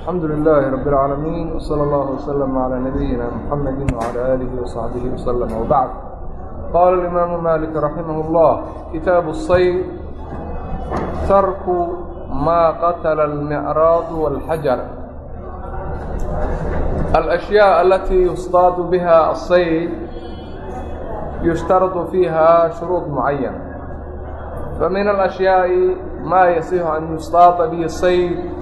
الحمد لله رب العالمين وصلى الله وسلم على نبينا محمد وعلى آله وصحبه وsلم وbعd قال الإمام مالك رحمه الله كتاب الصيد ترك ما قتل المعراض والحجر الأشياء التي يصطاad بها الصيد يشترط فيها شروط معينة فمن الأشياء ما يصح أن يصطاaد به الصيد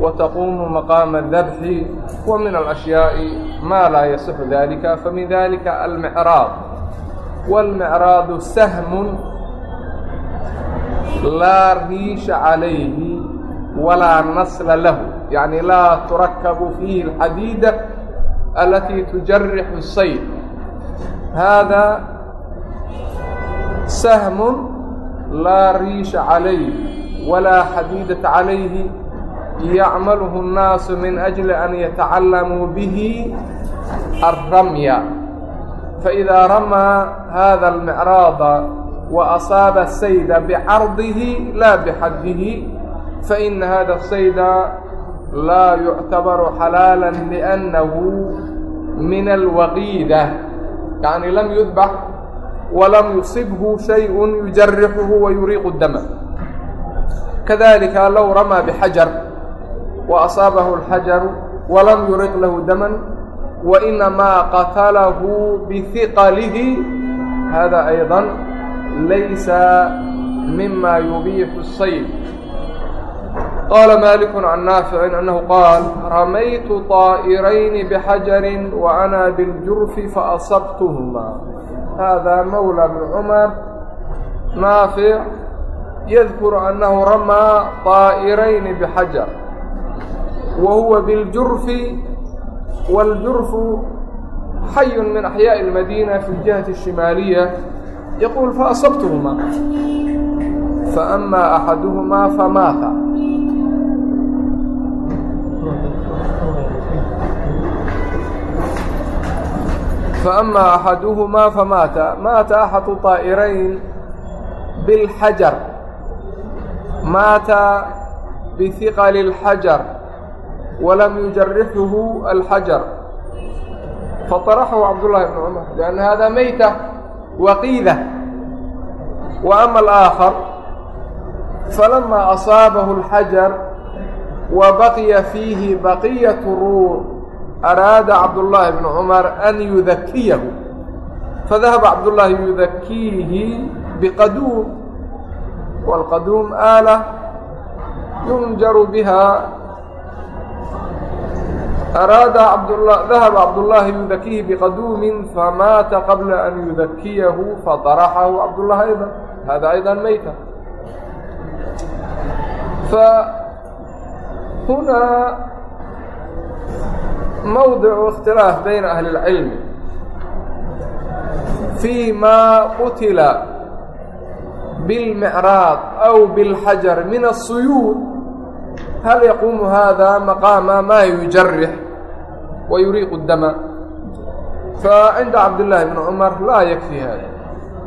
وتقوم مقام الذبح ومن الأشياء ما لا يصح ذلك فمن ذلك المعراض والمعراض سهم لا ريش عليه ولا نصل له يعني لا تركب فيه الحديدة التي تجرح الصيد هذا سهم لا ريش عليه ولا حديدة عليه yacmaluhu الnaasu min أجli an yatacalamuu bihi الramya faإidaa ramaa hada الmicraada وaأsaaba الsayda bcardihi laa bxadihi faإna hada الsayda laa yuctabaru xalaalا لأnnahu min alwaqiida yacni lam yudbax walam yusibhu shayء yujarixuhu wayuriiqu dama kadalika low ramaa bxajar وأصاaبه الحجر ولم يuرق لh dما وإنmا قتله بثqله hذا أيضا لyس مmا يبيح الصيد قال مالك عن نافع أنه قال رمyت طائرين بحجر وأنا بالجرف فأصبتهما هذا مولى بن عمر نافع يذكر أنه رمى طائرين بحجر wa huwa biاljurfi wاljurfu xayu min axyaaءi اlmadina fi اljihati الshimaaliya yaquul faasabtuhuma faama axaduhuma famaata faama axaduhumaa famaata maata axadu طaa'irayn biاlxajar maata bihiqali اlxajar walam yujarixuhu alxajar faطaraxahu cabdullahi bnu cumar lianna hada meyta waqiida wa ama alaakhar falama asaabahu alxajar wa baqiya fiihi baqiyatu ruux araada cabdullaahi bnu cumar an yudakiyahu fadahaba cabdullaahi yudakiihi biqaduum waalqaduum aala yunjaru biha araada dahaba cabdullaahi yudakiihi biqaduumin famaata qabla an yudakiyahu fadaraxahu cabdullah aydan hada aydan mayta فهنا موضع اختلاف بين أهل العلم فيما قتل بالمعراض أو بالحجر من الصيود هل يقوم هذا مقام ما يجرح ويريق الدم فعند عبد الله بن عمر لا يكفي هذا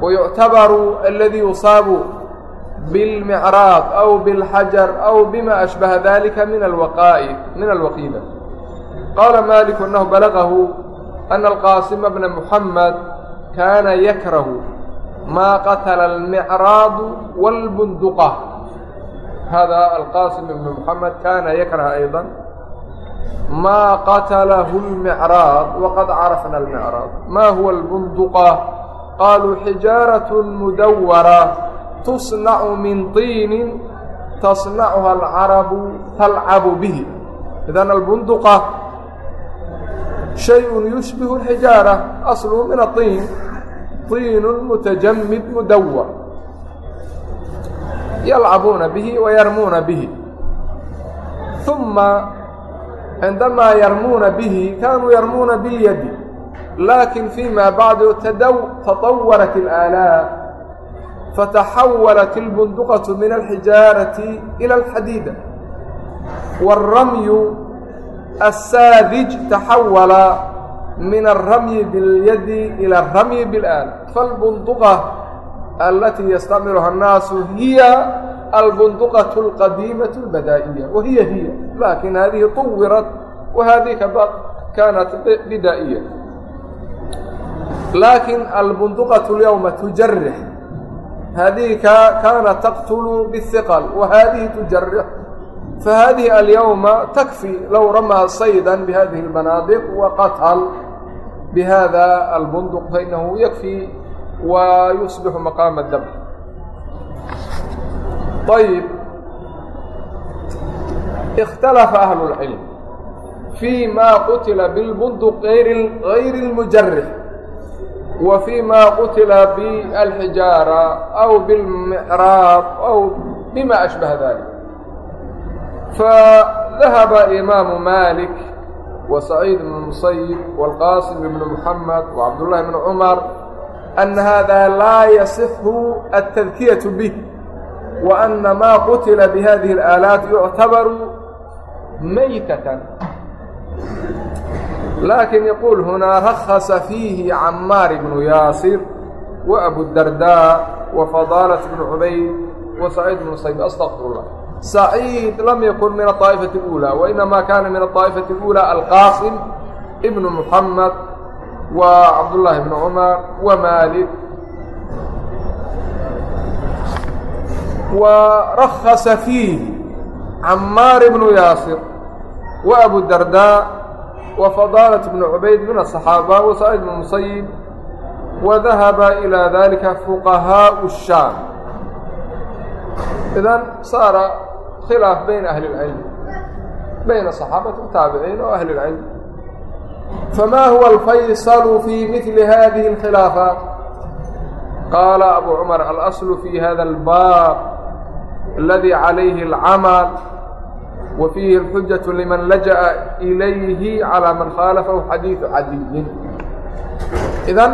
ويعتبر الذي يصاب بالمعراض أو بالحجر أو بما أشبه ذلك من الوقائد من الوقيدة قال مالك أنه بلغه أن القاسم بن محمد كان يكره ما قتل المعراض والبندقة هذا القاسم بن محمد كان يكره أيضا maa qatalahu lmicraab waqad carafna almicraab maa huwa albunduqa qaaluu xijaaratun mudawara tusnacu min tiinin tasnacuha alcarabu talcabu bihi idan albunduqa shayun yushbihu alxijaara asluhu min atiin tiinun mutajamid mudawar yalcabuuna bihi wayarmuuna bihi uma cindamaa yarmuuna bihi kaanuu yarmuuna bilyadi laakin fiima bacdu tatawwalat ilaalaam fataxawalat ilbunduqatu min alxijaarati ila alxadiida waaramyu asaadij taxawala min alramyi bilyadi ila aramyi bilaal falbunduqa alatii yastacmiluha annaasu hiya البندقة القديمة البدائية وهي هي لكن هذه طورت وهذه كانت بدائية لكن البندقة اليوم تجرح هذه كانت تقتل بالثقل وهذه تجرح فهذه اليوم تكفي لو رمى صيدا بهذه المناطق وقتل بهذا البندق فإنه يكفي ويصبح مقام الذبح ayb ikhtalafa ahlu اlcilm fii ma qutila bilbunduq gayri اlmujarix wa fii ma qutila bialxijaara aw bilmicraab aw bima ashbaha dalik فذهب إمام مالك وسعيد بن المسيب والقاسم بن محمد وعبد الله بن عمر أن هذا لا يصح التذكية به wa anna maa qutila bihadihi اlaalaat yuctabaru maytatan laakin yaquul hunaa rakhasa fiihi camaar bnu yaasir wabudardaa wafadaalat bnu cubayd wasaciid bnu sayb astaqfiru llah saciid lam yakun min aطaa'ifati اuulى wainamaa kaana min aطaa'ifati اuulى alqaasim ibnu muxamed wa cabdullaahi bnu cumar wa maalik وrakصa فيiه عmاar بن yaaصr وأbu dardاء وفضالة بن عubayd min الصحاaبة وسعيد بن مuسyب وdahaba إilى ذalika فuqahaaء الشhاam idan saara khilaaf bayna أhli العilm bayna صaxaabati الtaabiciin oo أhli العilm fama huwa الfayصl fي mثli hadihi الkhilaaفaaت qaala abu cmar alasl fي hada اlbaab اladي عalayhi الcmal wa fiihi اlxujaة liman lajaأa ilayhi calىa man khaalafhu xadiiثu xadiyin idan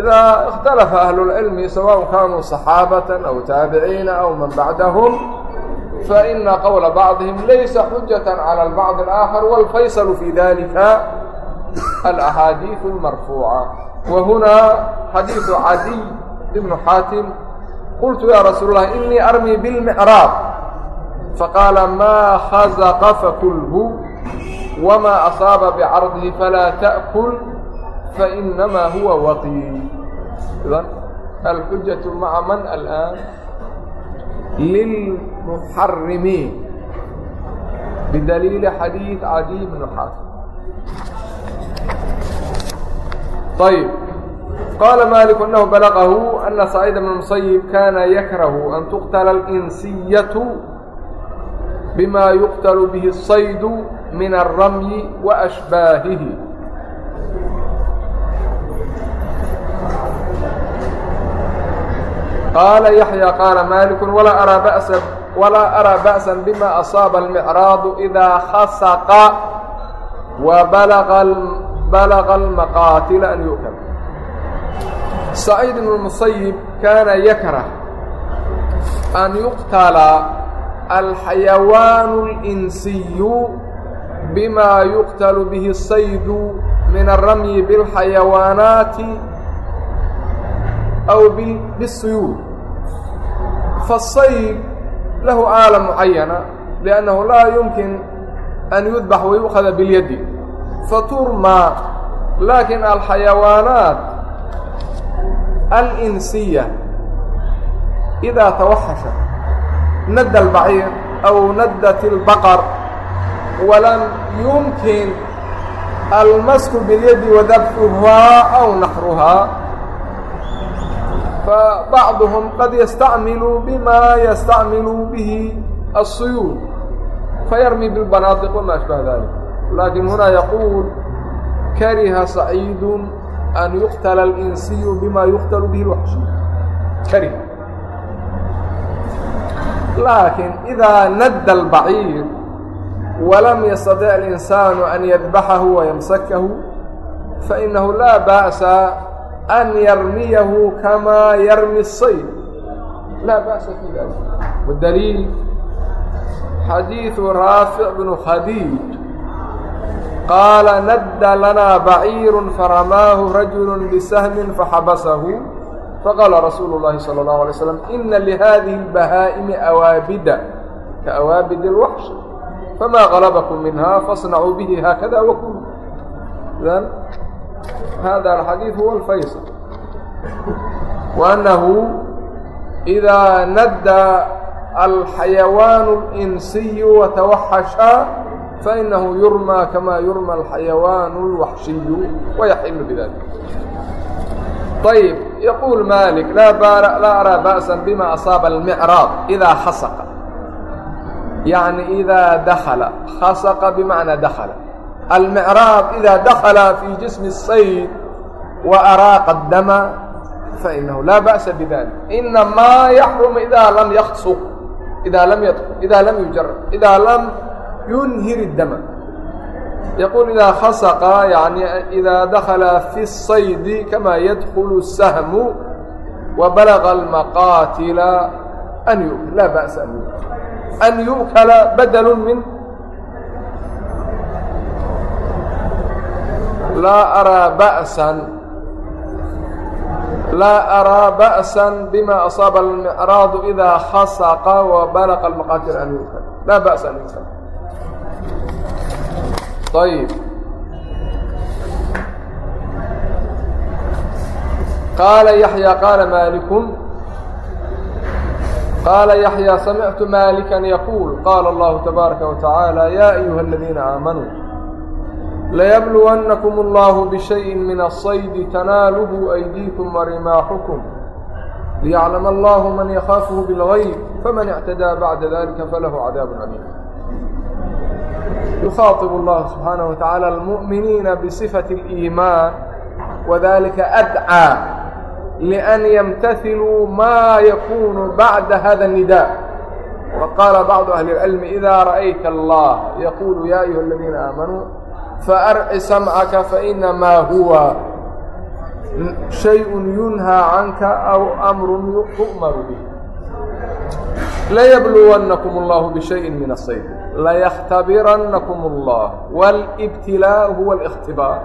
idaa اkhtalafa ahlu اlcilmi sawaء kaanuu صaxaabaةa aw taabiciina aw man bacdahm faإna qowla bacضiهim laysa xujaة calى الbacض الآakar wاlfayصl fii dalika alأxaadiiث الmarfuuca wa hunaa xadiiثu cadiي ibnu xaatim qultu yaa rasuul اlah inii armii bاlmicraab faqaala maa khazaqa fakulhu wmaa asaaba bcardihi falaa taأkul fainamaa huwa waqiil idan alxujaةu maca man alaan lilmuxarimiin bidaliili xadiiث cadiy bn xaafim ayb qala malik anahu balaqahu ana sacيid bna musayib kana yakrahu an tuqtala اlinsiyatu bima yuqtalu bihi الsaydu min alramyi wa ashbaahihi qaala yaxya qaala maaliku walaa araa ba'san walaa araa ba'sa bima asaaba almicraadu idaa khasaqa wa balaqa almaqaatila an yu'kab سعيد بن المسيب كان يكره أن يقتل الحيوان الإنسي بما يقتل به الصيد من الرمي بالحيوانات أو بالسيوف فالصيد له آلة معينة لأنه لا يمكن أن يذبح ويؤخذ باليد فترمى لكن الحيوانات alinsiya idaa tawaxasha nadda albaciir aw naddat اlbaqar walam yumkin almasku bilyadi wadabxuhaa aw naxruhaa fabacduhum qad yastacmiluu bima yastacmiluu bihi الsuyuud fayarmi biاlbanaadiq wama ashbaha dalik lakin huna yaquul kariha saciid an yuqtala alinsiyu bima yuqtalu bihi lwaxshi kari laakiin idaa nadda albaciir walam yastatic alinsaanu an yadbaxahu wayamsakahu fainahu laa ba'sa an yarmiyahu kamaa yarmi الsayf laa ba'sa fii dalik wadaliil xadiidu raafic bnu khadiij qaala nadda lanaa baciiru faramaahu rajulu bisahmin faxabasahu faqaala rasuulu llaahi sala allahu alay slam ina lihadihi اlbahaa'imi awaabida kaawaabid اlwaxsh famaa qalabakum minhaa faاsnacuu bihi haakada wakulu idan hada alxadiidu huwa alfaysal waannahu idaa nadda alxayawaanu اlinsiyu watawaxashaa fainahu yurmaa kamaa yurma alxayawaanu اlwaxshiyu wayaxilu bidalik ayb yaquul maalik laa araa ba'sa bima asaaba almicraab idaa xasaqa yacni idaa dakala xasaqa bimacnaa dakala almicraab idaa dakala fii jismi الsayd wa araaqa اdama fainahu laa ba'sa bidalik inamaa yaxrumu idaa lam yaksq idaa lam yadkul idaa lam yujarab idaa lam yunhir اdama yaquul idaa khasaqa yani idaa dakala fi الsaydi kama yadkulu الsahmu wa balaga almaqaatila an yu laa ba'sa an yu an yu'kala badalu min laa araa ba'san laa araa ba'san bima asaaba almicraadu idaa khasaqa wa balaqa almaqaatil an yu'kala laa ba'sa an yu'kala ayb qaala yaxya qaala maaliku qaala yaxya samictu maalikan yaquul qaala allahu tabaaraka wa tacaala yaa ayuha aladiina aamanuu layabluwannakum allahu bishayin min asaydi tanaaluhu aydiikum wa rimaaxukum liyaclama allahu man yakhaafuhu bilgayb faman ictadaa bacda dalika falahu cadaabun caliim يخاطب الله سبحانه وتعالى المؤمنين بصفة الإيمان وذلك أدعى لأن يمتثلوا ما يكون بعد هذا النداء وقال بعض أهل العلم إذا رأيت الله يقول يا أيها الذين آمنوا فأرع سمعك فإنما هو شيء ينهى عنك أو أمر تؤمر به laybluwannakum اllahu bishayin min asayf layktabirannakum اllah wاlibtilaa huwa اlاkhtibaar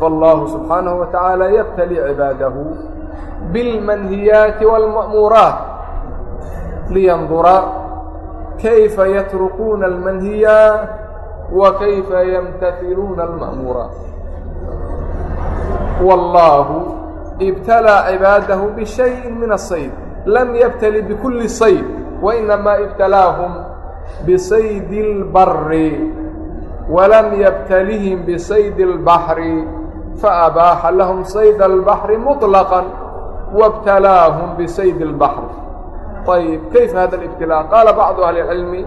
fاllahu subxaanaه watacaala yabtali cibaadahu biاlmanhiyaati wاlma'muuraat liyandura kayfa yatrukuuna almanhiya wa kayfa yamtailuuna alma'muuraat wاllahu ibtalaa cibaadahu bishayin min aلsayf lam yabtali bikulli sayf wainamaa ibtalaahum bisaydi اlbari walam yabtalihim bisaydi اlbaxri faabaaxa lahum sayd اlbaxri muطlaqa wabtalaahum bisaydi اlbaxri طيب كيف هذا الابتلاء قال بعض أهل العلم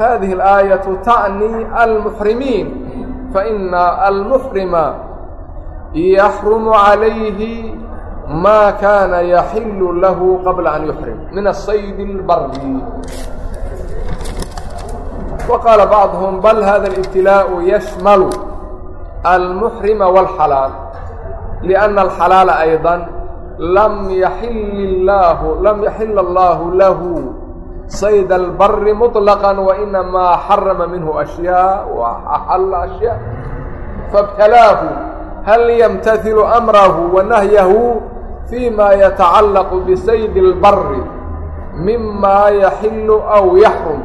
هذه الآية تعني المحرمين فإن المحرم يحرم عليه maa kaana yaxilu lahu qabla an yuxrim min asayd اlbari waqaala bacduhum bal hada اlibtilaaءu yashmalu almuxrima wاlxalaal liأnna alxalaala ayضa lam yaxil allaahu lahu sayd albari muطlaqa wainamaa xarama minhu ashyaa waxaxalla ashyaa faاbtalaahu hal yamtailu amrahu wanahyahu fii ma yatacallaqu bisayd اlbari mima yaxilu aw yaxrum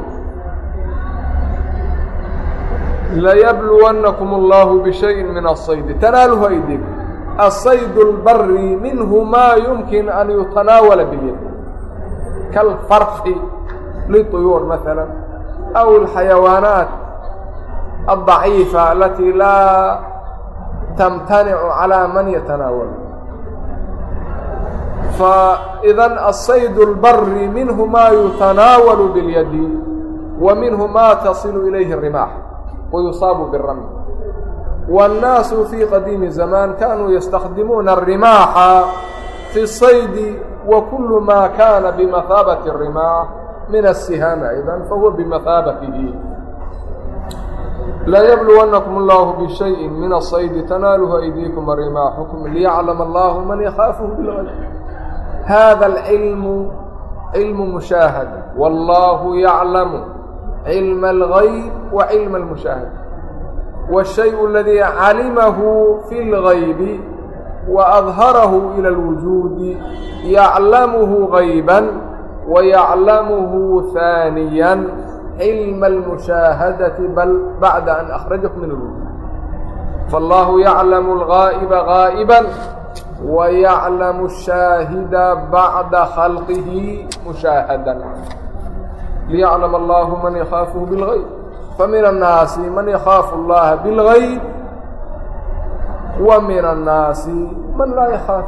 layabluwannakum اllahu bishayin min الsaydi tanaaluhu aydiikum asayd اlbari minhu maa yumkin an yutanaawala bilyad kalfarxi liطuyuur maala aw alxayawaanaat alضaciifa alatii laa tamtanicu calaa man yatanaawalu faإda الصayd الbri minhu ma yutanaawalu bاlyadi wa minhu ma taصilu ilayhi الrimaax wayusaabu bالramy wالnaasu fii qadiimi زamaan kanuu ystakdimuuna الrimaaxa fi الصaydi wa kul ma kana bimahaabaةi الrimaax min الsihaam ayda fahuwa bimahaabatihi layblوanakm اllah bشhayءi min الصaydi tanaaluhu aydiikm الrimaaxkm liyaclam اllah man yakhaafh bاlad hada alcilmu cilmu mushaahad wallaahu yaclamu cilma algayb wa cilma almushaahada waاshayu aladii calimahu fi اlgaybi waadharahu ila اlwujuudi yaclamuhu gayban wayaclamuhu haaniyan cilma almushaahadati bal bacda an akhrajakum min alwujuud faallaahu yaclamu algaa'iba gaa'iban وyclm الشhaahida baعda khlqihi muشhaahadة liyclm اllah man يkhaafh bاlغayb famin الnaasi man يkhaaf اllaha bاlغayb وmin الnaasi man laa yhaaf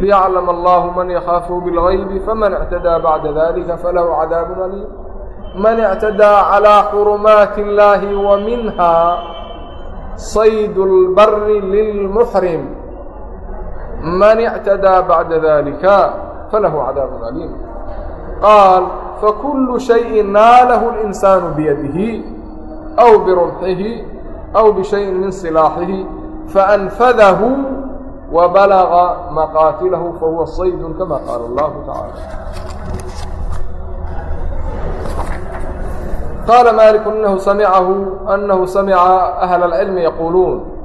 liyclm اllah man يkhaafh bاlغayb faman اعtadى baعda dalika falahu cadاab alim man اعtadى عlى xurmaat اllahi وminha sayd اlbri lilmحrim man اctadaa bacda dalika falahu cadaab caliim qaal fakulu شhayءi naalahu اlinsaanu biyadihi aw birumxihi aw bishayin min silaaxihi faanfadahu wabalaga maqaatilahu fahuwa saydun kama qaala allahu tacaala qاaل mالك أنه سمعه أنه سمع أهل العلم يقولون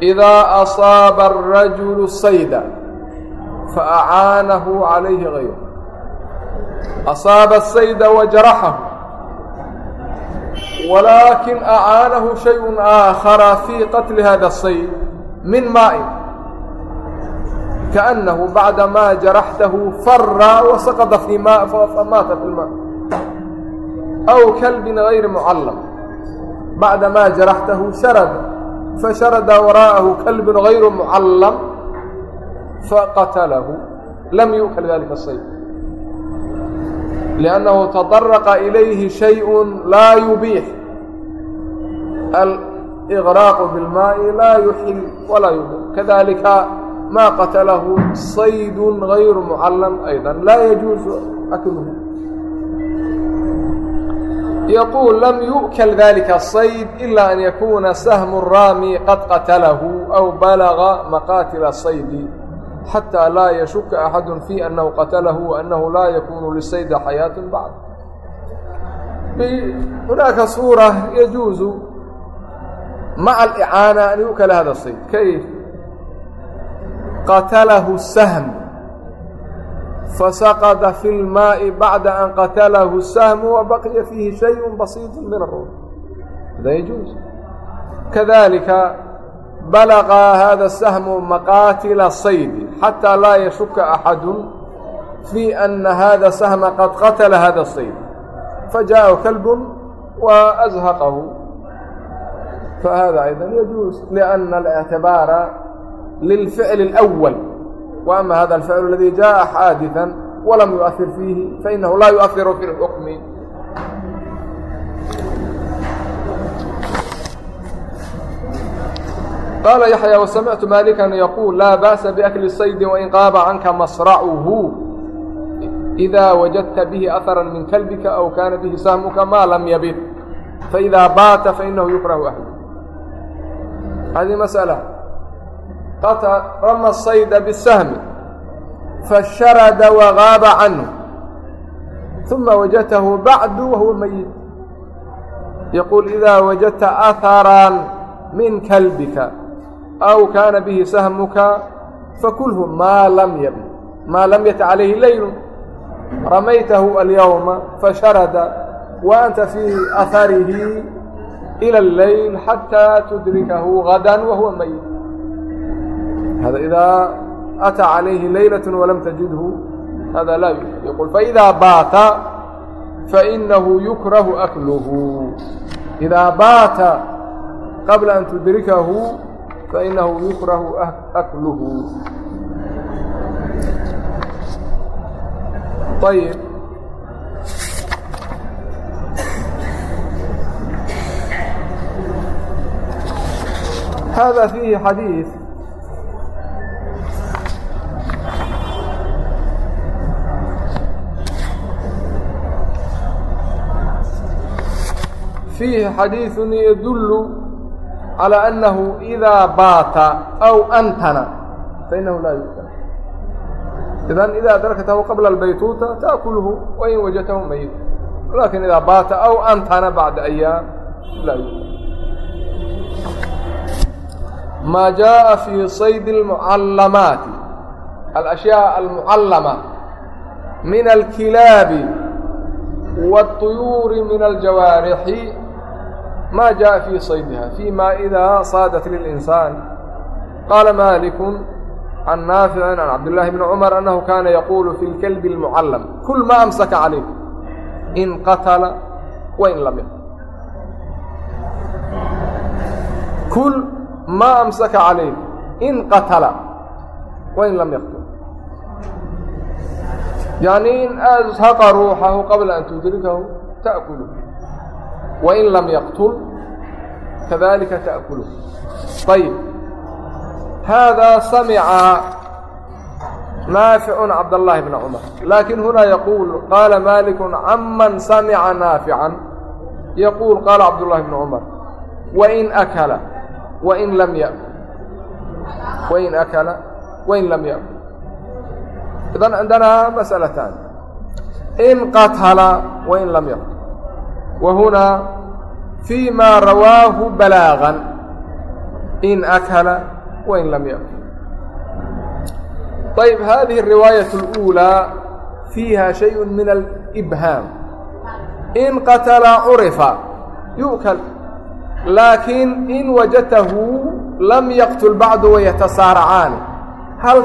idaa asaaba arajulu sayda fa acaanahu calayhi gayru asaaba sayda wa jaraxahu walaakin acaanahu shayun aakhara fii qatli hada asayd min maa'in kaأnnahu bacda maa jaraxtahu fara wasaqada fii ma famaata fi lmaa aw kalbin gayri mucallam bacda maa jaraxtahu sharada fasharada waraa'ahu kalbun غayru mucallam faqatalahu lam yu'kal dalika الsayf لأnnahu taطaraqa ilayhi شhayء laa yubiix alإغraaq biاlmaaءi laa yuxil walaa yubiix kadalika ma qatalahu sayd غayru mucallam ayضا laa yajuuزu akluhu yquul lam yu'kl dalika sayd ila an yakuuna sahmu raami qad qatalahu aw balaga maqaatila saydi xataa laa yashuka axadu fi anahu qatalahu waanahu laa yakunu lisayda xayaat bacd hunaaka suura yajuuzu maca alicaana an yu'kla hada sayd kayf qatalahu sahm fasaqda fi lmaai bacda an qatalahu sahmu wa baqiya fiihi shayu basiitu min arum hada yajuus kadalika balaqa hada sahmu maqaatila saydi xataa laa yashuka axadu fi ana hada sahma qad qatala hada sayd fajaءahu kalbu wa azhaqahu fahada ayda yajuus liأna الاctibaara lilficl اlأwal وأma هذا الفعل الذي جاء حادثا ولم يؤثر فيه فإنه لا يؤثر في الحكم قال يحyى وسمعت مالكا يقول لا بأس بأكل الصيد وإن qاab عنك مصرعه إذا وجدت به أثرا من كلبك أو كان به سهمك ما لم يبط فإذا بات فإنه يكره أحد هذه مسألة rama sayda bisahmi fasharada wagaaba canhu uma wajadtahu bacdu wahuwa mayit yaquul idaa wajadta aharan min kalbika aw kaana bihi sahmuka fakulhu maa lam yabn maa lam yati calayhi leylu ramaytahu alyawma fasharada wa anta fii aharihi ila aleyl xataa tudrikahu gadan wahuwa mayit hada idaa ataa calayhi laylat walam tajidhu hada laa yul faidaa baata fainahu yukrahu akluhu idaa baata qabla an tudrikahu fainahu yukrahu akluhu ayb hada fiihi xadiiث fiihi xadiiثun yadullu calى annahu إidaa baata aw antana fainahu laa yuktar idan idaa adrakthu qabla albaytuuta taأkulhu wain wajadtahu mayit lakin idaa baata aw antana bacda ayaam laa yuktar ma jaءa fii صaydi اmucallamaati alأshyaء almucallama min alkilaabi والطyuuri min aljawaarixi ma jaءa fii saydiha فيma إida saadat liلإnsaan qaala maliku can naafici can cabdالlahi bni cmar anahu kaana yaquulu fi اlkelbi اlmucallam kul ma amsaka calayku in qatala wa in lam kul ma amsaka calayku in qatala wa in lam yaqtul yani in aada ishaqa ruuxahu qabla an tudrikahu taأkulu wain lam yaqtul kadalika taأkulu ayb haadaa samica naaficu cabdالlahi bna cumar laakin huna yaquul qaala maaliku caman samica naafican yaquul qaala cabdالlahi bna cumar wain akala wain lam yakul wain akala wain lam yakul idan cindana masalataan in qatala wain lam yakul wahunaa fii maa rawaahu balaaqan in akala wain lam yakul ayb hadihi الriwaayaة اlأuulىa fiiha shay min alibhaam in qatla curifa yu'kal laakiin in wajatahu lam yaqtul bacdu wayatasaaracaani hal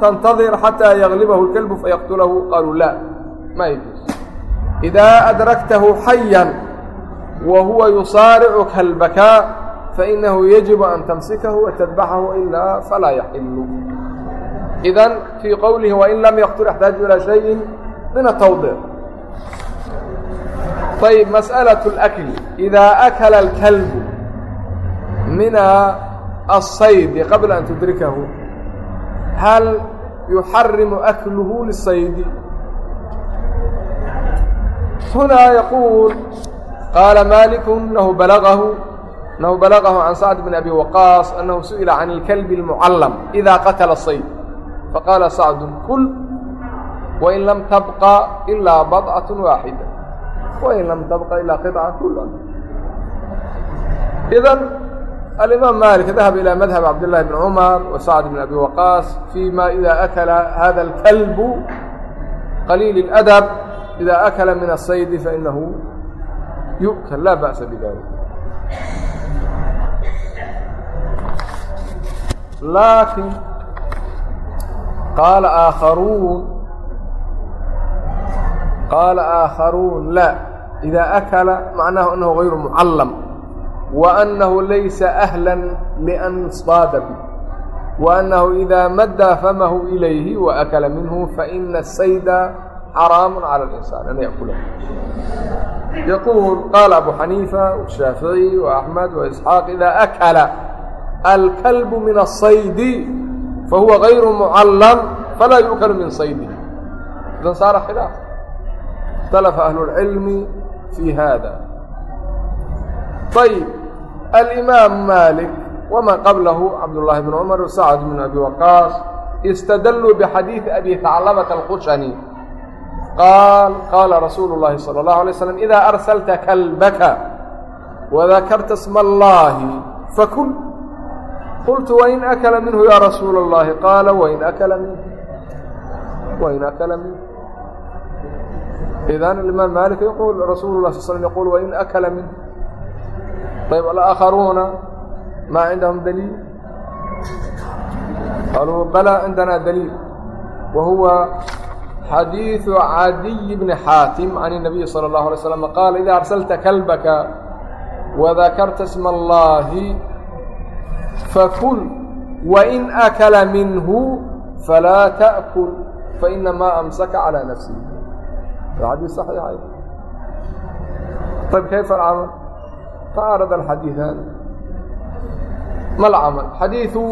tantadir xataa yaglibahu اlkelbu fayaqtulahu qaaluu la ma yjuus idaa adraktahu xayan wa huwa yusaaricuka albakaa fainahu yajibu an tamsikahu watadbaxahu ilaa falaa yaxilu idan fii qowlihi wain lam yaqtur yaxtaaju ilaa shayin min atawdiic ayb masأalaة اlakli idaa akala اlkalbu mina الsaydi qabla an tudrikahu hal yuxarimu akluhu lisaydi هنا يقول قال مالك أنه بلغه أنه بلغه عن سعد بن أبي وقاص أنه سئل عن الكلب المعلم إذا قتل الصيد فقال سعد كل وإن لم تبقى إلا بضعة واحدة وإن لم تبقى إلا قطعة كل إذن الإمام مالك ذهب إلى مذهب عبد الله بن عمر وسعد بن أبي وقاص فيما إذا أكل هذا الكلب قليل الأدب إida akla min الsaydi fainahu yu'kal laa ba'sa bidalik laakiin qaala aakharuun qaala aakharuun laa idaa akala macnahu anahu غayru mucallam wa annahu laysa ahlan lian saada bi wa annahu idaa maddaa famahu ilayhi waakala minhu faina sayda xaraam calى اinsaan an yakula yaquul qaala abu xaniifa washaaficiي وaxmed وaisxaaq idaa akala alkalb min الصaydi fahuwa غayru mucallam falaa yuukal min saydi idan saara khilaaf اkhtalafa ahlu اlcilmi fii hada ayb alimaam malik waman qablahu cabdullaahi bn cumar wsacd bn abi waqaas istadalluu bixadiidi abi taclamata alqushani qaal qaala rasuulu اllahi salى اllahu alay slam idaa arsalta kalbaka wadakarta sma allahi fakul qultu wain akala minhu yaa rasuula اllahi qaala wain akala minhu wain akala minhu idan alimaam malik yquul rasuulu lah sal slm yquul wain akala minhu ayb alaakharuuna maa cindahum daliil qaluu balaa cindanaa daliil wa huwa xadiiثu cadiy bni xaatim can الnabiy salى الlaه alay slm qaala idaa arsalta kalbaka wadakarta sma اllahi fakul wain akala minhu falaa taأkul fainamaa amsaka calى nafsih adii صaxiixay ayb kayfa alcamal taarada alxadiiثan ma lcamal xadiiu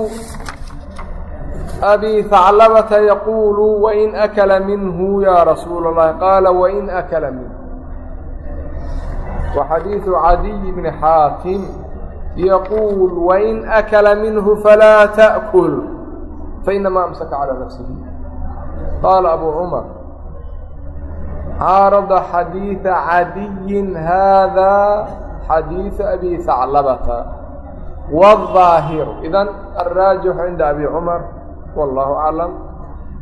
abi haclabata yaquulu wain akala minhu ya rasuul اllahi qaala wain akala minhu wa xadiidu cadiy bni xaakim yaquul wain akala minhu falaa taأkul fainamaa amsaka calaa nafsihi qaala abu cumar caarada xadiiثa cadiyin haadaa xadiiثu abi haclabata wالظaahiru idan alraajixu cinda abi cumar wallaahu aclam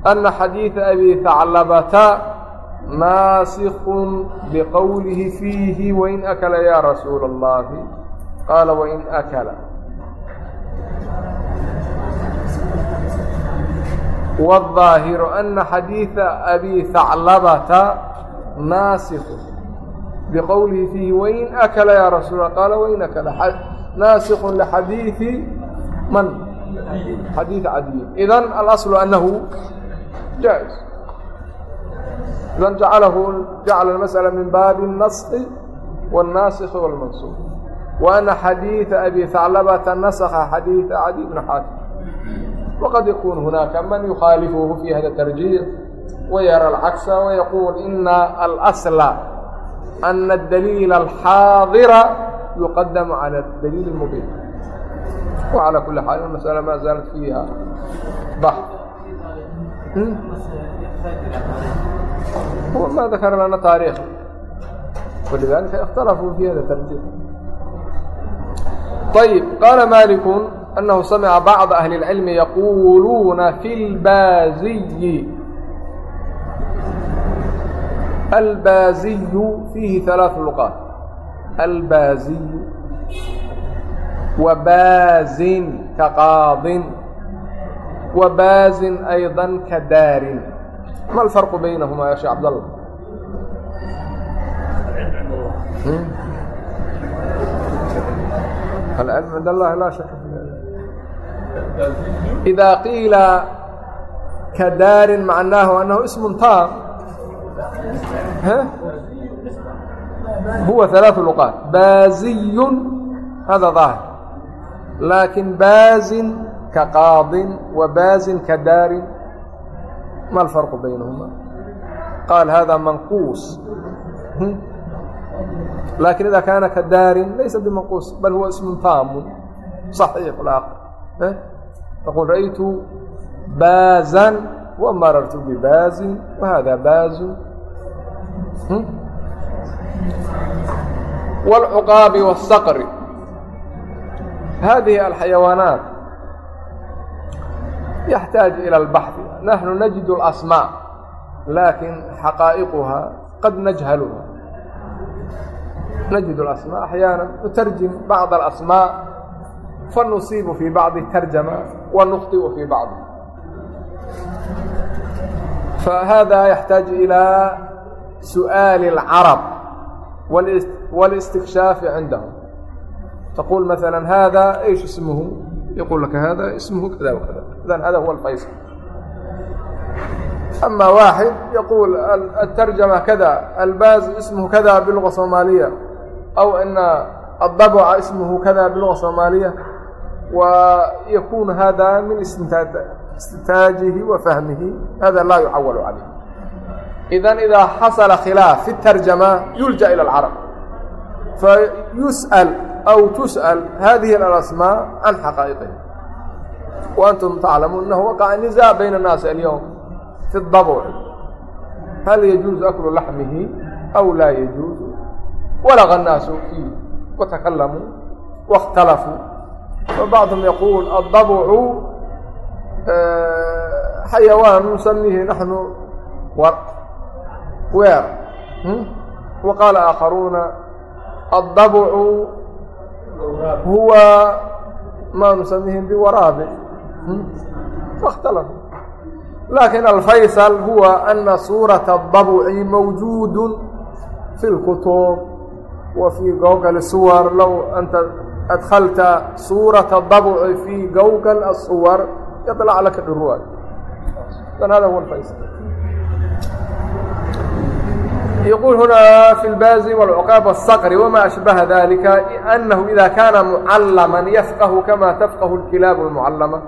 anna xadiida abi haclabata naasikun biqowlihi fiihi wain akala yaa rasuul اllahi qaala wain akala waالظaahiru ana xadiida abi haclabata naasiku biqowlihi fiihi wain akala yaa rasuul qaala wain akala naasiku lxadiidi man xadiid cadiy idan alaslu anahu jaa-is idan jacalahu jacala اlmasأala min baabi الnaski wالnaasikhi wاlmansuub وأن xadيiث أbي ثعلبة نسخa xadيiث عdي بن xاatim وqad ykun هuناaka maن يkhaaلفhu في hada الترجيح وyara الcagس ويquل إna الأصل أن الدليل الxاaضر يqdم عlى الدليل المبين وعلى كل حال المسألة ما زالت فيها بحث وما ذكر لنا تاريخ ولذلك اختلفوا في هذا الترجيح طيب قال مالك أنه سمع بعض أهل العلم يقولون في البازي البازي فيه ثلاث لغات البازي wbaazin ka qaadin wbaazin ayضa ka daarin ma alfarqu baynahuma ya sheekh cabdاllah alcilm cind allah laa shak إida qiila ka daarin macnaahu annahu ism taam huwa ثalaaثu luqaat baaziy hada ظaahir laakiin baazin ka qaadin wa baazin ka daarin ma alfarqu baynahuma qaal hada manquus hmm? laakiin idaa kaana ka daarin laysa bimanquus bal huwa ismun taamun صaxiix اlaakhir eh? taqul ra'ytu baazan wa marartu bibaazin wa hada baazu hmm? hadihi alxayawaanaat yaxtaaju ila albaxdi naxnu najidu alasmaa laakin xaqaa'iquhaa qad najhaluha najid alasmaa axyaanan nutarjim bacda alasmaa fanusiibu fii bacdi tarjama wa nukhطi'u fii bacdi fahada yaxtaaju ilaa su'aali اlcarab wاlistikshaaf cindahum تقول مثلا هذا إيش اسمه يقول لك هذا اسمه كذا وكذا إذا هذا هو الفيصل أما واحد يقول الترجمة كذا الباز اسمه كذا باللغة الصومالية أو أن الضبع اسمه كذا باللغة الصومالية ويكون هذا من استنتاجه وفهمه هذا لا يعول عليه إذا إذا حصل خلاف في الترجمة يلجأ إلى العرب فيسأل أو تسأل هذه الأسماء عن حقائقها وأنتم تعلمون أنه وقع نزاع بين الناس اليوم في الضبع هل يجوز أكل لحمه أو لا يجوز ولغى الناس فيه وتكلموا واختلفوا وبعضهم يقول الضبع حيوان نسميه نحن ورق وير وقال آخرون الضبع huwa ma nusamiihim biwaraabi faاkhtalafuu laakin alfaysal huwa ana suurata الdabuci mawjuud fi اlkutub wa fii googal suwar low anta adkhalta suurata اdabuci fii googal الsuwar yaطlac laka dhuruwaay kan hada huwa alfaysal يuل hna في الbاzi والعقاab الصqr وma أشبهa ذلika أنh إida kana mcalmا yfqه kama تfqه الكiلاab المcalمة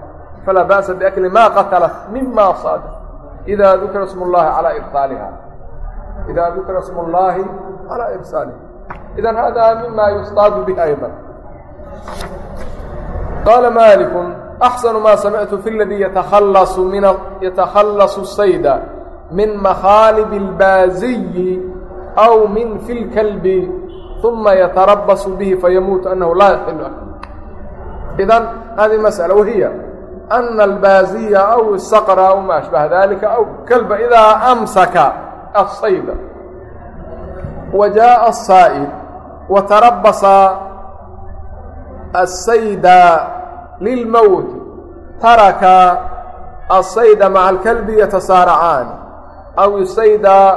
falaa bأسa بأkli ma qatلت mima صاd إda dukira sm الlahi عalى إbطاalha إida dukira sm الlahi عalى إbصاalha إذا hada mima يuصطاad bه أيضا qاla mالك أxسن ma samعtu في اladي yتkلص الصyda min makhaalib اlbaaziyi aw min fi اlkalbi uma yatarabasu bihi fayamuutu annahu laa yaxilu aklu idan hadihi masأala wahiya ana albaaziya aw isaqra aw maa ashbaha dalika aw kalba idaa amsaka asayda wa jaaءa asaa'id wa tarabasa asayda lilmowti taraka asayda maca alkalbi yatasaaracaani aw yusaydaa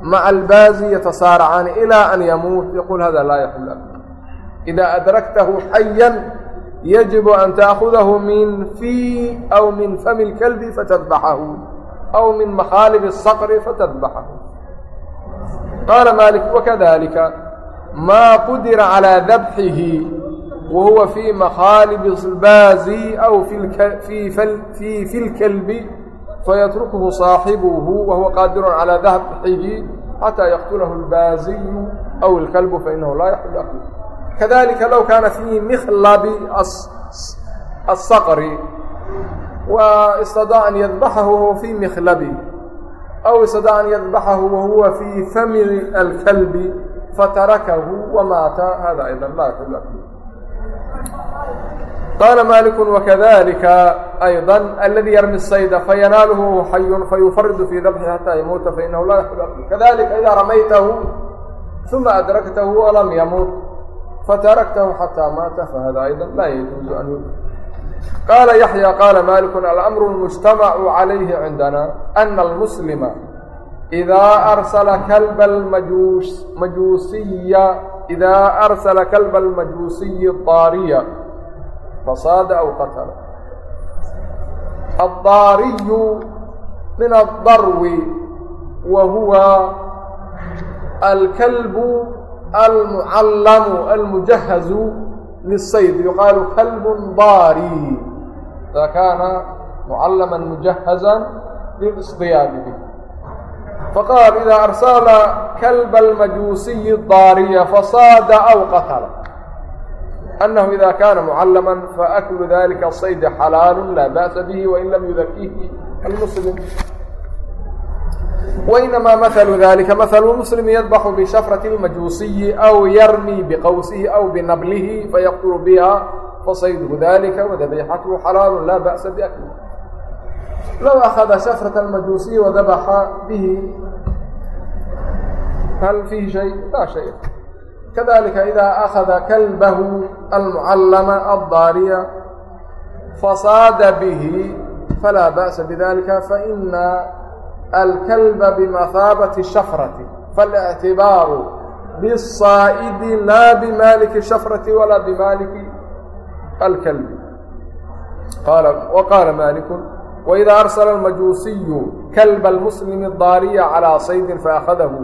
maca albaazi yatasaaracaani ilaa an yamuut yaquul hada laa yaxul abada idaa adraktahu xayan yajibu an taakudahu min fii aw min fami اlkalbi fatadbaxahu aw min makhaalib الsaqri fatadbaxahu qaala maalik wakadalika maa qudira calىa dabxihi wahuwa fii makhaalib اlbaazi aw fii fi اlkalbi fayatrukhu صaaxibuhu wahuwa qaadirun calىa dahbihi xataa yaqtulahu اlbaaziyu aw اlkalbu fainahu laa yaxil aklu kadalika low kaana fiihi mihlabi الsaqri wa istadaca an yadbaxahu wahuwa fii mikhlabi aw istadaca an yadbaxahu wahuwa fii fami alkalbi fatarakahu wamaata hada ayda laa yaxil aklu qاaل mالك وkذلika أيضا الذي يرمي الصيد فيناaله حي فيفرد في ذبحه حتى يموت فإنه لا يحل kذلika إذا رمyته ثuمa أدركته ولم يموت فتركته حتى mاaت فhdا أيضا لا يجوز أن qال يحيى qال مالك الأمر المجتمع عليه عندنا أن المسلم إذا أرسل كلب المجوسي إذا أرسل كلب المجوسي الطاaرية fasaada aw qatala addaariyu min addarwi wa huwa alkalbu almucallamu almujahazu liلsayd yuqaalu kalbu daari ida kaana mucallama mujahaza liصdiyaabihi faqaal ida arsala kalba almajuusiyi daariya fasaada aw qatala أنه إذا كان معلما فأكل ذلك الصيد حلال لا بأس به وإن لم يذكيه المسلم وإنما مثل ذلك مثل المسلم يذبح بشفرة المجوسي أو يرمي بقوسه أو بنبله فيقتل بها فصيده ذلك وذبيحته حلال لا بأس بأكله لو أخذ شفرة المجوسي وذبح به هل فيه شيء؟ لا شيء kadalika idaa akhada kalbahu almucallama addaariya fasaada bihi falaa ba'sa bidalika faina alkalba bimahaabati shafrati faاlictibaaru bisaa'idi laa bimaaliki shafrati walaa bimaaliki alkalbi waqaala maaliku wإida arsla almajuusiyu kalba اlmuslimi الdaariya calىa saydin faأkhadahu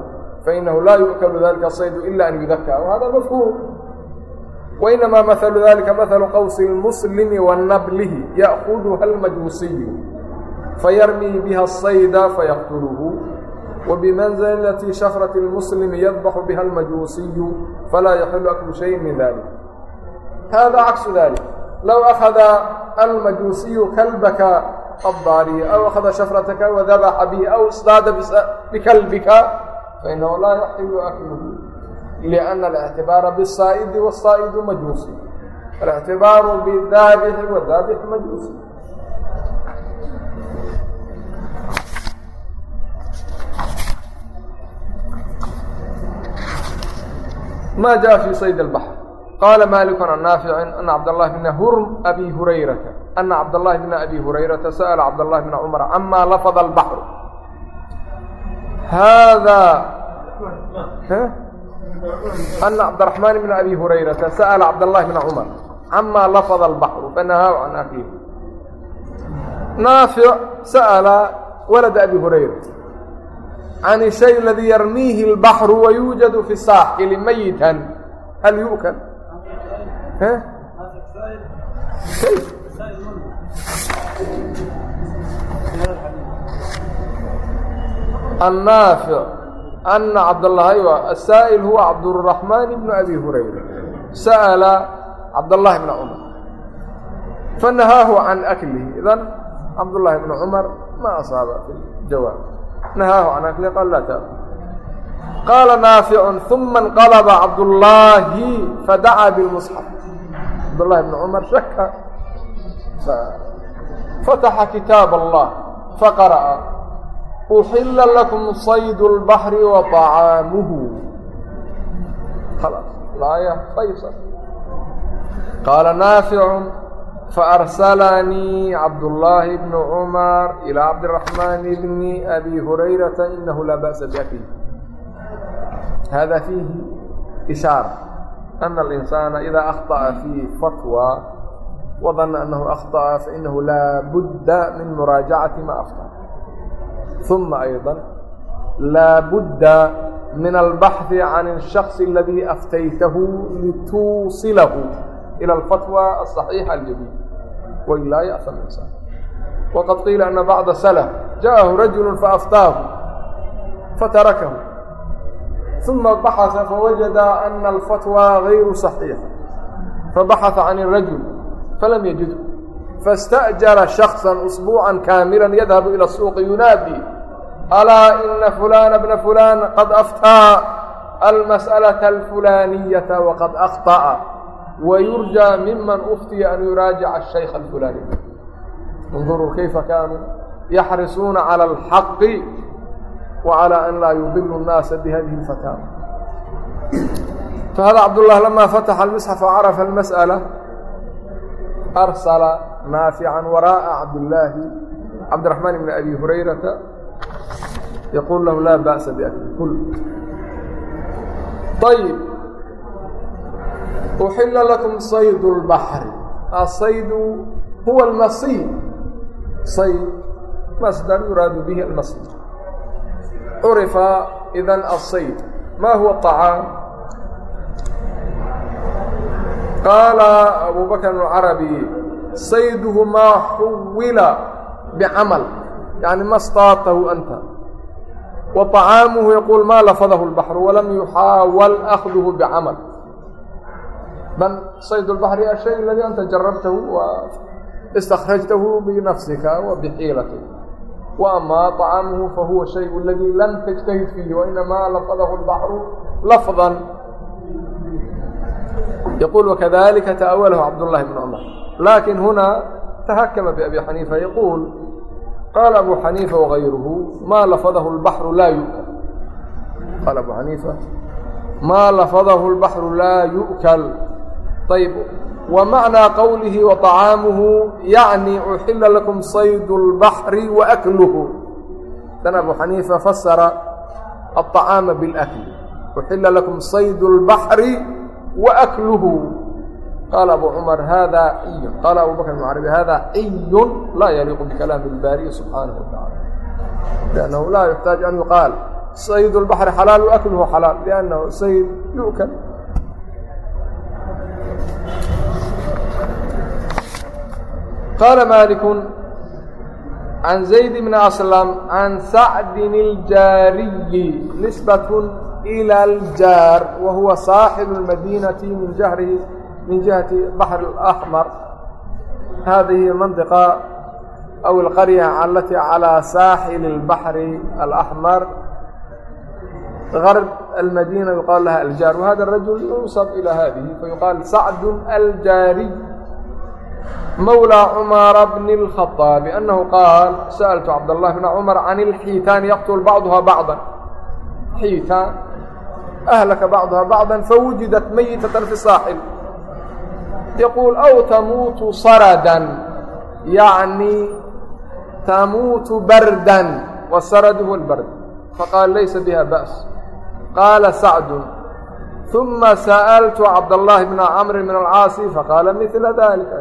فإنه لا يؤكل ذلك الصيد إلا أن يذكى وهذا مفهوم وإنما مثل ذلك مثل قوس المسلم ونبله يأخذها المجوسي فيرمي بها الصيد فيقتله وبمنزلة شفرة المسلم يذبح بها المجوسي فلا يحل أكل شيء من ذلك هذا عكس ذلك لو أخذ المجوسي كلبك الضاري أو أخذ شفرتك وذبح به أو اصطاد بكلبك fainahu laa yaxilu akluhu liana alictibaara bisaa'idi wasaa'idu majuusi alictibaaru bidaabixi wadaabixu majuusi ma jaءa fi sayd اbaxr qaala maalik can naafici ana cabdاllahi bna hurm abi hurayrata ana cabdallahi bna abi hurayrata sa'la cabdallahi bna cumar cama lafada اlbaxru hada ana cabdiraxmaan bna abi hurayrata sa'la cabdاllahi bna cumar cama lafada اlbaxru fanahaahu can akiih naafic sa'la walada abi hurayra can ishay ladii yarmiihi اlbaxru wayuujadu fi saaxili mayitan hal yu'kal النافع أن cabdاللh أيوة. السائل هو cabdالرحمن بن أbي هurayرa سأل cabdاللahi بن cمر فنahaahu عan أkلhi إdا cabdاللahi بن cمر ma أصاaba في الjawاaب نahaahu عan أkلhi qال lا تأkل qaala naaficun uma اnqalba cabdullaahi fadacaa bilmusxaf cabdullahi bni cumar shaka fataxa kitaab allah faqara'a uxila lakum saydu lbaxri wa طacaamuhu qaala naaficu faarsalanii cabdullaahi bnu cumar ilaa cabdiraxmaan bni abi hurayrata inahu laa ba'sa biaklihi hada fiihi ishaara ana alinsaana idaa akhطa'a fii fatwa wadana annahu akhطa'a fainahu laa budda min muraajacati ma afطa ثuma ayضا laa budda min albaxثi can الشhaخص اladii aftaytahu lituusilahu ilى اlfatwى aلصaxiixa اlyamin wailaa yaأsa insan waqad qiila ana bacda slf jaءahu rajul faaftaahu fatarakahu ثuma baxaثa fawajada ana اlfatwى غayru صaxiix fabaxaثa can الrajul falam yajidhu faاsta'jara shaksa usbuuca kaamilan yadhabu ila suuqi yunaadi alaa ina fulaana bna fulaan qad aftaa almas'alaةa alfulaaniyata waqad akhطa'a wayurjaa miman uftiya an yuraajica الshayka اfulaani اnduruu kayfa kaanuu yaxrisuuna calى اlxaqi وعlى an laa yudilu الnaasa bihadihi اlfataa fahada cabd لlah lama fataxa اlmisxaf carafa اlmasأla arsala naafican waraaءa cabdillaahi cabdiraxmaan ibni abi hurayrata yaquul lahu laa ba'sa biakli kul ayb uxila lakum saydu اlbaxri asaydu huwa almasiir sayd masdar yuraadu bihi almasdar curifa idan asayd ma huwa acaam qaala abu bakr اcarabi sayduhu maa xuwila bicamal yani ma staatahu anta wa طacaamuhu yaquul maa lafadahu اlbaxru walam yuxaawal akhduhu bicamal bal sayd اlbaxri ashay aladii anta jarabtahu wa istakrajtahu binafsika wa bixiilatik wa amaa طacaamuhu fahuwa shay aladii lam tajtahid fiihi wainamaa lafadahu اlbaxru lafdan يقول وكذلك تأوله عبد الله بن عمر لكن هنا تهكم بأبي حنيفة يقول قال أبو حنيفة وغيره ما لفظه البحر لا يؤكل قال أبو حنيفة ما لفظه البحر لا يؤكل طيب ومعنى قوله وطعامه يعني أحل لكم صيد البحر وأكله كان أبو حنيفة فسر الطعام بالأكل أحل لكم صيد البحر وأكله قال أبو عمر هذا qال قال أبو بكر عربي هذا عy لا يليق بكلام الباrي سبحانه وتعالى لأنه لا يحتاج أن يقال صيد البحر حلال وأكله حلال لأنه صيد يؤكل قال مالك عن زيد بن أسلم عن سعد الجاري نسبة إlى الjاar wahuwa saaxiب الmadinaةi min jahrihi min jihati baxr الأحmr hadihi manطiqa أw اlqarية alati calى saaxil الbaحri الأحmr غرب المدينة يuqاal laha الjاar وhada الرajuل ينصب إilى hadihi fayuqاal sacd الjaariي مولى cمر بن الخطاب أنه قال سألت cبد الله بن cمر عن الحيitاn يqتل بعضها بعضا iitاn أhlka bacضha bacضa fawujidat mayitة fi saaxil yquul أw tamuutu sarada yaعni tamuutu barda wsarad huwa اlbard faqaal laysa biha baأs qaala sacd ثuma sa'ltu cabdالlahi bna cmr min alcaasi faqaala mila dalika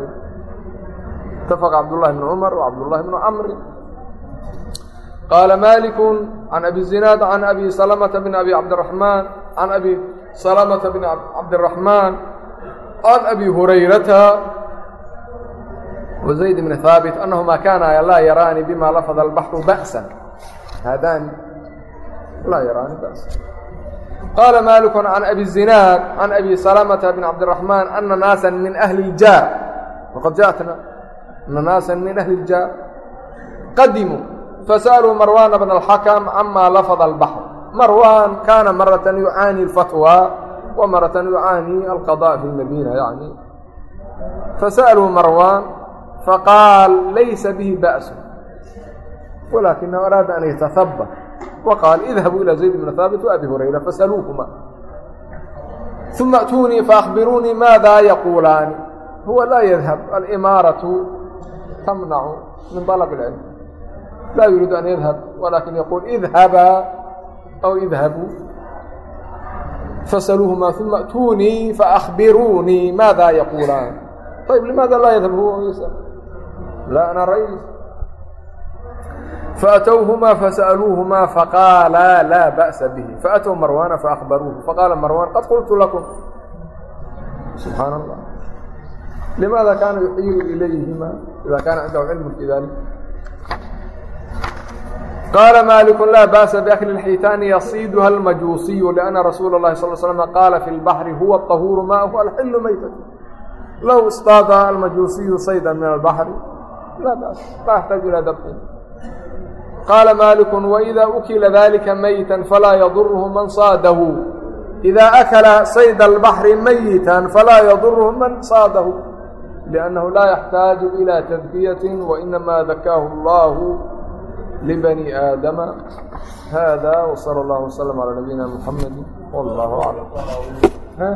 itafaqa cabdالlahi bn cmar wcabdالlahi bn cmr qaala malik can abi zinaad can abi salmةa bn abi cabdiالرaحmaan can abi salamata bn cabdiraxmaan can abi hurayrata wazayd bni haabit anahuma kaana laa yaraani bima lafada albaxru ba'san haadaani laa yaraani ba'san qاaل mالك عن أbي الزiناaد عن أbي سلمة بن عبدالرحمن أن ناaسا من أهل الjاr وqad jaءtna أna ناaسa min أهلi الjاr qadimوا فaسألوu مarوان بن الحكم عma لفظ البحر marwan kaana maratan yucaanii اlfatwa wa maratan yucaanii alqada fi lmadina yani fasa'aluu marwan faqaal laysa bihi ba'su walakinahu araada an yatahabat waqaal idhabuu ilى zayd bni haabit waabi hurayra fasaluuhuma uma a'tuunii faahbiruunii maadaa yaquulaani huwa laa yadhab alimaaraةu tamnacu min طalb اlcilm laa yuriidu an yadhab walakin yaquul idhabaa aw idhabuu fasaluuhumaa uma a'tuunii faakbiruunii maada yaquulaan ayb limaada laa yadhab huwa laa ana ra'yt faatowhumaa fasa'luuhumaa faqaalaa laa ba'sa bihi faatow marwaana faakbaruuhu faqaala marwaan qad qultu lakum subxaan allah limaada kaana yuxiilu ilayhima idaa kaana cindahu cilmu fi dalik قال مالك لا bأس بأkل الحيtاn yصيdha المaجuuسي لأنa رasuuل الlahi صل وسلم قال في البحر huوa الطhور mاءه الحل maytة لو اصطاد المجوسي صيدا من البحر لا bأس laa يحtaaج إلى dبin قال مالك وإذا أكل ذلك ميتا فلا يضره من صاده إذا أكل صيد البحر ميتا فلا يضره من صاده لأنه لا يحتاج إلى تdكية وإنما ذكاه الله لبني آدم هذا وصلى الله وسلم على نبينا محمد والله أعلم